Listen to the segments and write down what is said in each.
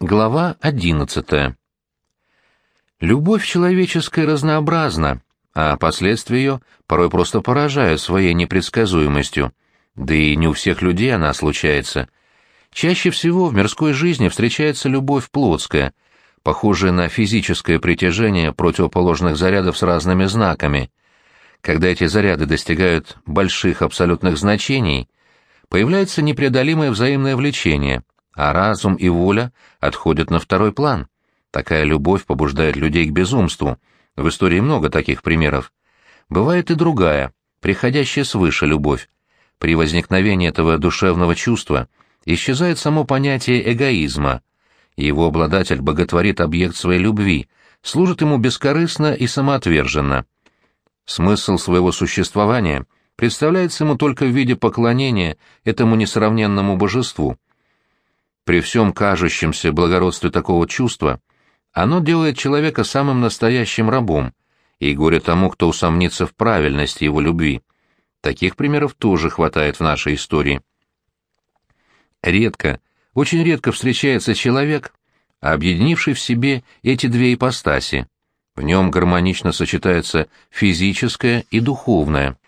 Глава одиннадцатая. Любовь человеческая разнообразна, а последствия ее порой просто поражают своей непредсказуемостью. Да и не у всех людей она случается. Чаще всего в мирской жизни встречается любовь плотская, похожая на физическое притяжение противоположных зарядов с разными знаками. Когда эти заряды достигают больших абсолютных значений, появляется непреодолимое взаимное влечение, а разум и воля отходят на второй план. Такая любовь побуждает людей к безумству. В истории много таких примеров. Бывает и другая, приходящая свыше любовь. При возникновении этого душевного чувства исчезает само понятие эгоизма. Его обладатель боготворит объект своей любви, служит ему бескорыстно и самоотверженно. Смысл своего существования представляется ему только в виде поклонения этому несравненному божеству. При всем кажущемся благородстве такого чувства оно делает человека самым настоящим рабом, и горе тому, кто усомнится в правильности его любви. Таких примеров тоже хватает в нашей истории. Редко, очень редко встречается человек, объединивший в себе эти две ипостаси. В нем гармонично сочетается физическое и духовное.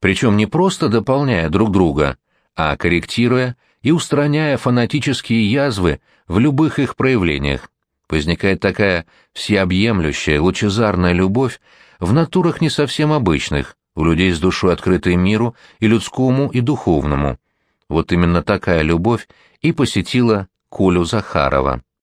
Причем не просто дополняя друг друга, а корректируя и устраняя фанатические язвы в любых их проявлениях. Возникает такая всеобъемлющая, лучезарная любовь в натурах не совсем обычных, у людей с душой открытой миру и людскому, и духовному. Вот именно такая любовь и посетила Колю Захарова.